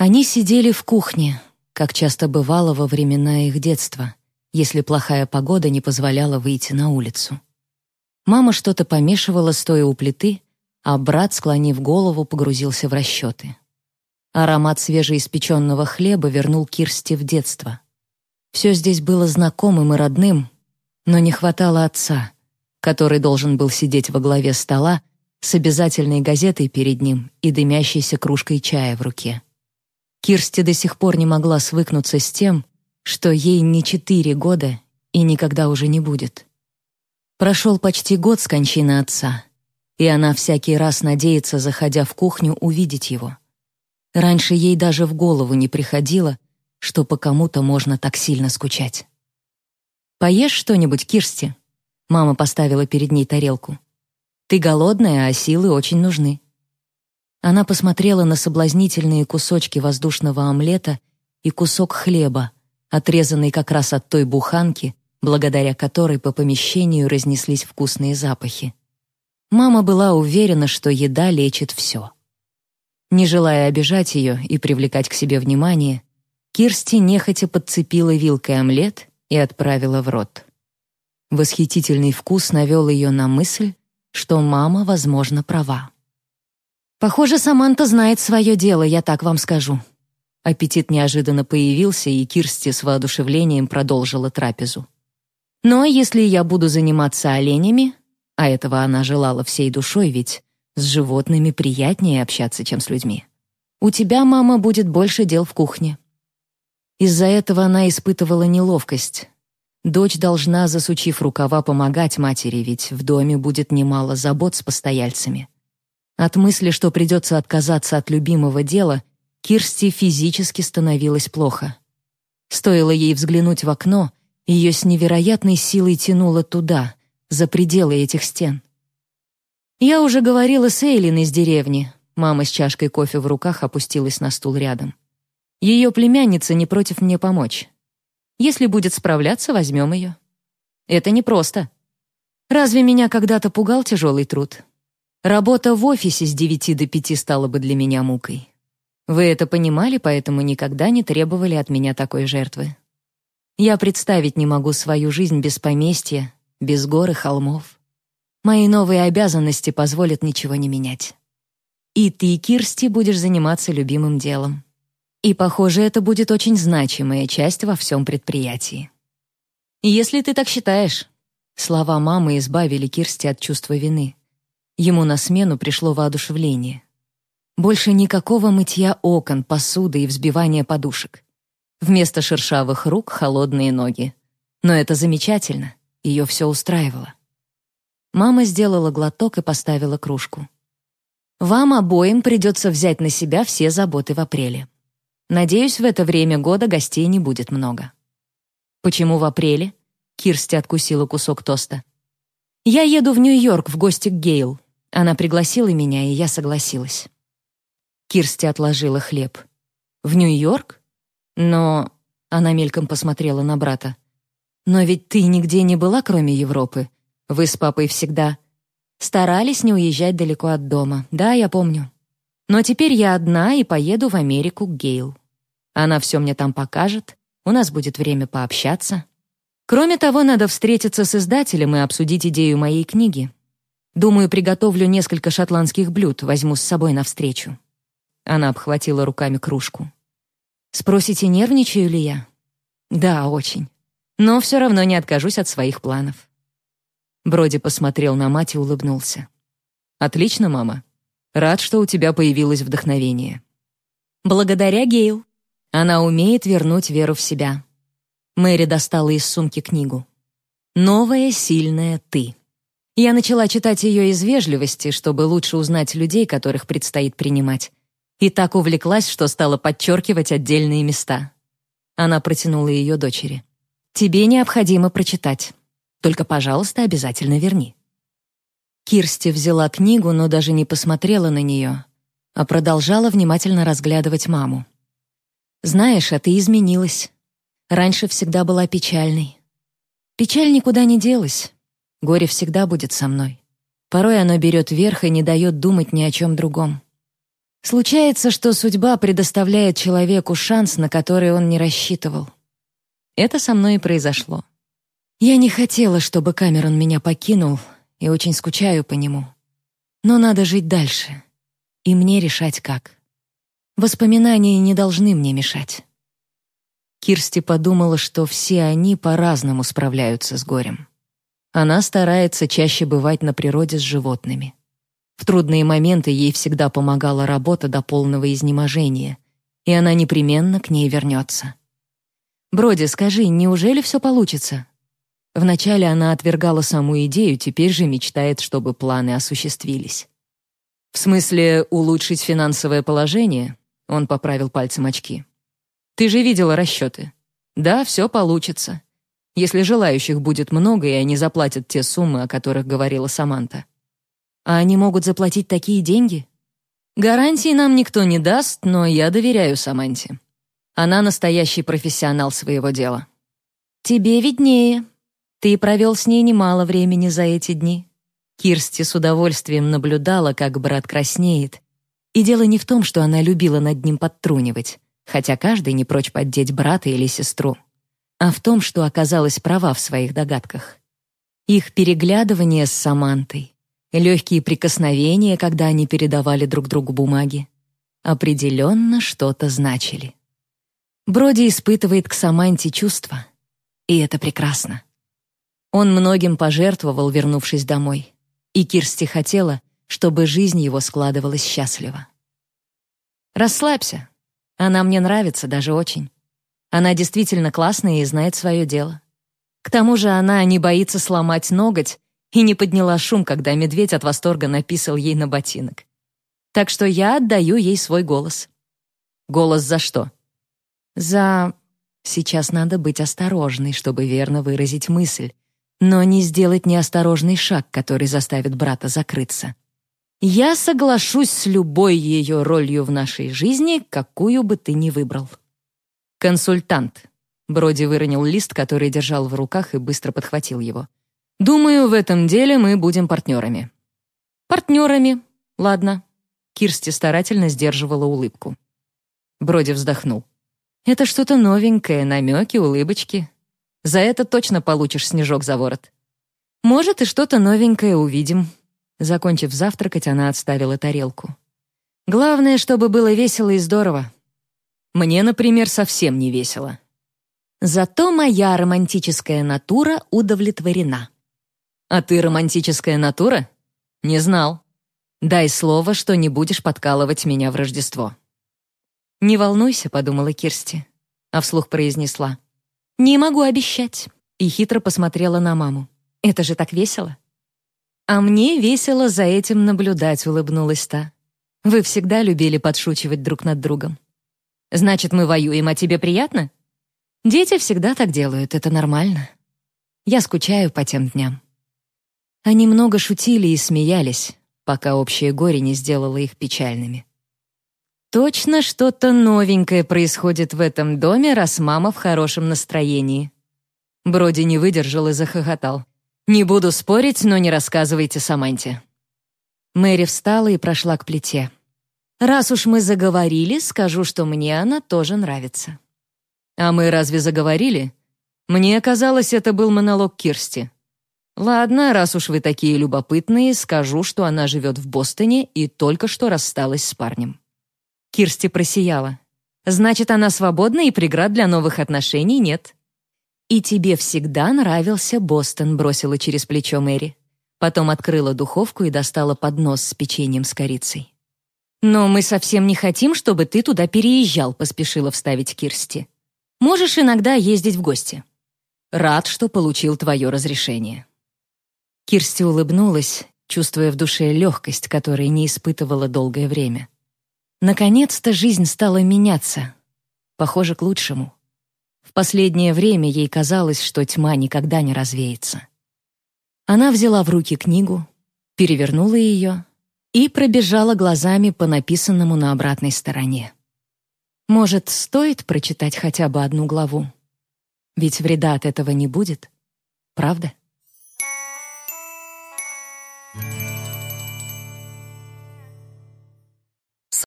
Они сидели в кухне, как часто бывало во времена их детства, если плохая погода не позволяла выйти на улицу. Мама что-то помешивала, стоя у плиты, а брат, склонив голову, погрузился в расчеты. Аромат свежеиспеченного хлеба вернул Кирсти в детство. Все здесь было знакомым и родным, но не хватало отца, который должен был сидеть во главе стола с обязательной газетой перед ним и дымящейся кружкой чая в руке. Кирсти до сих пор не могла свыкнуться с тем, что ей не четыре года и никогда уже не будет. Прошел почти год с кончины отца, и она всякий раз надеется, заходя в кухню, увидеть его. Раньше ей даже в голову не приходило, что по кому-то можно так сильно скучать. «Поешь что-нибудь, Кирсти?» Мама поставила перед ней тарелку. «Ты голодная, а силы очень нужны». Она посмотрела на соблазнительные кусочки воздушного омлета и кусок хлеба, отрезанный как раз от той буханки, благодаря которой по помещению разнеслись вкусные запахи. Мама была уверена, что еда лечит все. Не желая обижать ее и привлекать к себе внимание, Кирсти нехотя подцепила вилкой омлет и отправила в рот. Восхитительный вкус навел ее на мысль, что мама, возможно, права. «Похоже, Саманта знает свое дело, я так вам скажу». Аппетит неожиданно появился, и Кирсти с воодушевлением продолжила трапезу. «Но если я буду заниматься оленями, а этого она желала всей душой, ведь с животными приятнее общаться, чем с людьми, у тебя, мама, будет больше дел в кухне. Из-за этого она испытывала неловкость. Дочь должна, засучив рукава, помогать матери, ведь в доме будет немало забот с постояльцами. От мысли, что придется отказаться от любимого дела, Кирсти физически становилось плохо. Стоило ей взглянуть в окно, ее с невероятной силой тянуло туда, за пределы этих стен. Я уже говорила с Эйлин из деревни. Мама с чашкой кофе в руках опустилась на стул рядом. Ее племянница не против мне помочь. Если будет справляться, возьмем ее. Это непросто. Разве меня когда-то пугал тяжелый труд? Работа в офисе с девяти до пяти стала бы для меня мукой. Вы это понимали, поэтому никогда не требовали от меня такой жертвы. Я представить не могу свою жизнь без поместья, без гор и холмов. Мои новые обязанности позволят ничего не менять. И ты, Кирсти, будешь заниматься любимым делом. И, похоже, это будет очень значимая часть во всем предприятии. Если ты так считаешь. Слова мамы избавили Кирсти от чувства вины. Ему на смену пришло воодушевление. Больше никакого мытья окон, посуды и взбивания подушек. Вместо шершавых рук — холодные ноги. Но это замечательно. Ее все устраивало. Мама сделала глоток и поставила кружку. «Вам обоим придется взять на себя все заботы в апреле. Надеюсь, в это время года гостей не будет много». «Почему в апреле?» Кирсти откусила кусок тоста. «Я еду в Нью-Йорк в гости к Гейл. Она пригласила меня, и я согласилась». Кирсти отложила хлеб. «В Нью-Йорк? Но...» Она мельком посмотрела на брата. «Но ведь ты нигде не была, кроме Европы. Вы с папой всегда...» «Старались не уезжать далеко от дома. Да, я помню. Но теперь я одна и поеду в Америку к Гейл. Она все мне там покажет, у нас будет время пообщаться. Кроме того, надо встретиться с издателем и обсудить идею моей книги. Думаю, приготовлю несколько шотландских блюд, возьму с собой навстречу». Она обхватила руками кружку. «Спросите, нервничаю ли я?» «Да, очень. Но все равно не откажусь от своих планов». Броди посмотрел на мать и улыбнулся. «Отлично, мама. Рад, что у тебя появилось вдохновение. Благодаря Гейл. Она умеет вернуть веру в себя. Мэри достала из сумки книгу. «Новая сильная ты». Я начала читать ее из вежливости, чтобы лучше узнать людей, которых предстоит принимать. И так увлеклась, что стала подчеркивать отдельные места. Она протянула ее дочери. «Тебе необходимо прочитать. Только, пожалуйста, обязательно верни». Кирсти взяла книгу, но даже не посмотрела на нее, а продолжала внимательно разглядывать маму. «Знаешь, а ты изменилась. Раньше всегда была печальной. Печаль никуда не делась. Горе всегда будет со мной. Порой оно берет верх и не дает думать ни о чем другом. Случается, что судьба предоставляет человеку шанс, на который он не рассчитывал. Это со мной и произошло. Я не хотела, чтобы Камерон меня покинул, и очень скучаю по нему. Но надо жить дальше, и мне решать как. Воспоминания не должны мне мешать. Кирсти подумала, что все они по-разному справляются с горем. Она старается чаще бывать на природе с животными. В трудные моменты ей всегда помогала работа до полного изнеможения, и она непременно к ней вернется. «Броди, скажи, неужели все получится?» Вначале она отвергала саму идею, теперь же мечтает, чтобы планы осуществились. «В смысле, улучшить финансовое положение?» Он поправил пальцем очки. Ты же видела расчеты. Да, все получится. Если желающих будет много, и они заплатят те суммы, о которых говорила Саманта. А они могут заплатить такие деньги? Гарантии нам никто не даст, но я доверяю Саманте. Она настоящий профессионал своего дела. Тебе виднее. Ты провел с ней немало времени за эти дни. Кирсти с удовольствием наблюдала, как брат краснеет. И дело не в том, что она любила над ним подтрунивать хотя каждый не прочь поддеть брата или сестру, а в том, что оказалась права в своих догадках. Их переглядывание с Самантой, легкие прикосновения, когда они передавали друг другу бумаги, определенно что-то значили. Броди испытывает к Саманте чувства, и это прекрасно. Он многим пожертвовал, вернувшись домой, и Кирсти хотела, чтобы жизнь его складывалась счастливо. «Расслабься», она мне нравится даже очень. Она действительно классная и знает свое дело. К тому же она не боится сломать ноготь и не подняла шум, когда медведь от восторга написал ей на ботинок. Так что я отдаю ей свой голос. Голос за что? За... Сейчас надо быть осторожной, чтобы верно выразить мысль, но не сделать неосторожный шаг, который заставит брата закрыться. Я соглашусь с любой ее ролью в нашей жизни, какую бы ты ни выбрал. Консультант. Броди выронил лист, который держал в руках, и быстро подхватил его. Думаю, в этом деле мы будем партнерами. Партнерами. Ладно. Кирсти старательно сдерживала улыбку. Броди вздохнул. Это что-то новенькое, намеки, улыбочки. За это точно получишь снежок за ворот. Может, и что-то новенькое увидим. Закончив завтракать, она отставила тарелку. «Главное, чтобы было весело и здорово. Мне, например, совсем не весело. Зато моя романтическая натура удовлетворена». «А ты романтическая натура?» «Не знал. Дай слово, что не будешь подкалывать меня в Рождество». «Не волнуйся», — подумала Кирсти, а вслух произнесла. «Не могу обещать», и хитро посмотрела на маму. «Это же так весело». «А мне весело за этим наблюдать», — улыбнулась та. «Вы всегда любили подшучивать друг над другом». «Значит, мы воюем, а тебе приятно?» «Дети всегда так делают, это нормально. Я скучаю по тем дням». Они много шутили и смеялись, пока общее горе не сделало их печальными. Точно что-то новенькое происходит в этом доме, раз мама в хорошем настроении. Броди не выдержал и захохотал. «Не буду спорить, но не рассказывайте Саманте». Мэри встала и прошла к плите. «Раз уж мы заговорили, скажу, что мне она тоже нравится». «А мы разве заговорили?» «Мне казалось, это был монолог Кирсти». «Ладно, раз уж вы такие любопытные, скажу, что она живет в Бостоне и только что рассталась с парнем». Кирсти просияла. «Значит, она свободна и преград для новых отношений нет». «И тебе всегда нравился Бостон», — бросила через плечо Мэри. Потом открыла духовку и достала поднос с печеньем с корицей. «Но мы совсем не хотим, чтобы ты туда переезжал», — поспешила вставить Кирсти. «Можешь иногда ездить в гости». «Рад, что получил твое разрешение». Кирсти улыбнулась, чувствуя в душе легкость, которой не испытывала долгое время. Наконец-то жизнь стала меняться. Похоже, к лучшему. В последнее время ей казалось, что тьма никогда не развеется. Она взяла в руки книгу, перевернула ее и пробежала глазами по написанному на обратной стороне. Может, стоит прочитать хотя бы одну главу? Ведь вреда от этого не будет, правда?